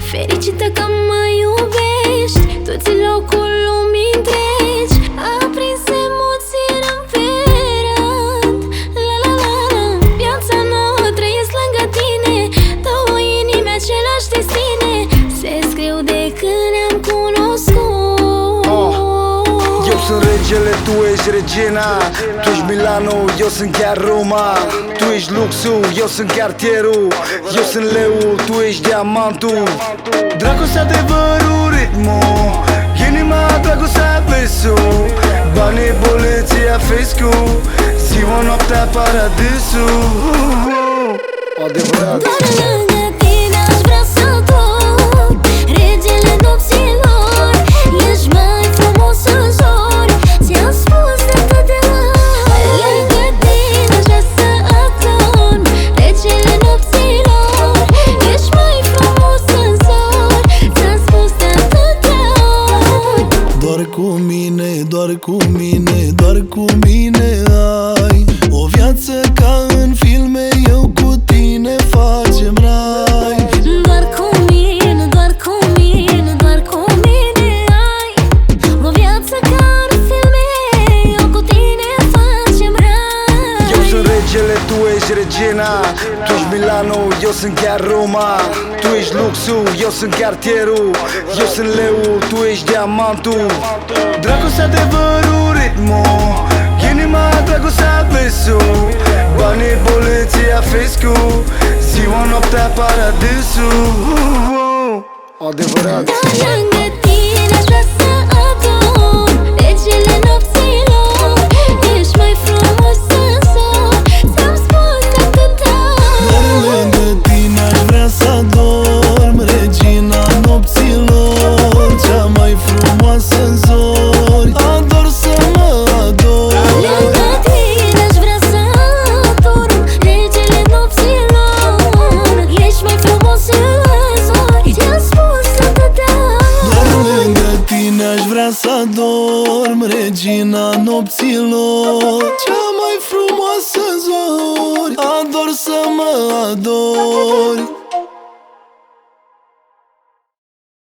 Fericita cama e o regele, tu ești regina. Tu ești Milano, eu sunt chiar Roma. Tu ești luxul, eu sunt cartierul Eu sunt leul, tu ești diamantul. Dragostea adevărul, ritmul Inima, dragostea, besul Banii, boleții, fescu Ziua, noaptea, paradisul mine, doar cu mine, doar cu mine ai O viață ca sunt regele, tu ești regina Tu ești Milano, eu sunt chiar Roma. Tu ești luxul, eu sunt cartierul Eu sunt leul, tu ești diamantul. Dragostea, adevărul, ritmul. Inima, dragostea, besul Banii, boleții, fescu Ziua, noaptea, paradisul. Adevărat. Dar Aș vrea să adorm regina nopților. Cea mai frumoasă zori. Ador să mă ador.